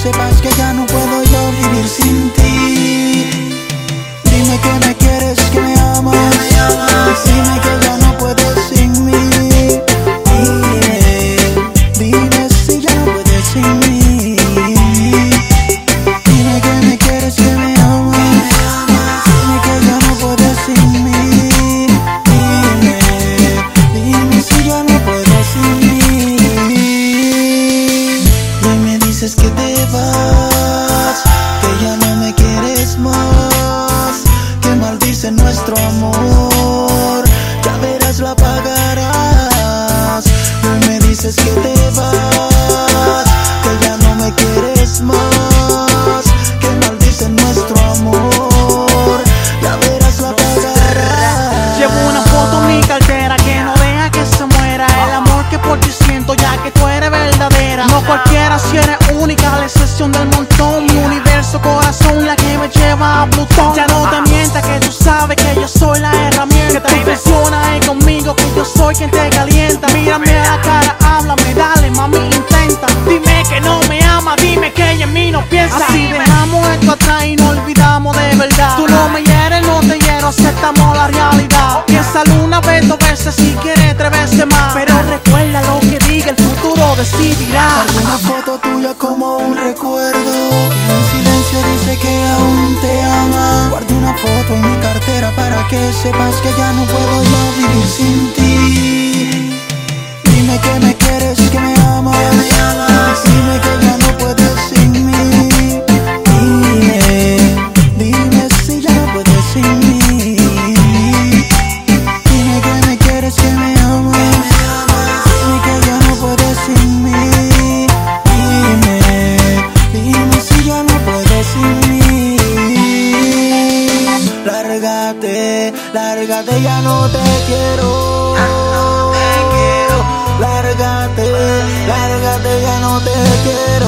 sepas que ya no mi universo, corazón, la que me lleva a Plutón. Ya no te mientas que tú sabes que yo soy la herramienta. Que tú funciona ahí conmigo, que yo soy quien te calienta. Mírame la cara, háblame, dale, mami, intenta. Dime que no me ama, dime que ella en mí no piensa. Así dejamos esto atrás y no olvidamos de verdad. Tú no me hieres, no te hiero, aceptamos la realidad. Piénsalo una vez, dos veces, si quieres tres veces más. Pero recuerda lo que diga, el futuro decidirá. que aún te ama. Guardo una foto en mi cartera para que sepas que ya no puedo yo vivir sin ti. lárgate, ya no te quiero. Ya no te. Lárgate, lárgate, ya no te quiero.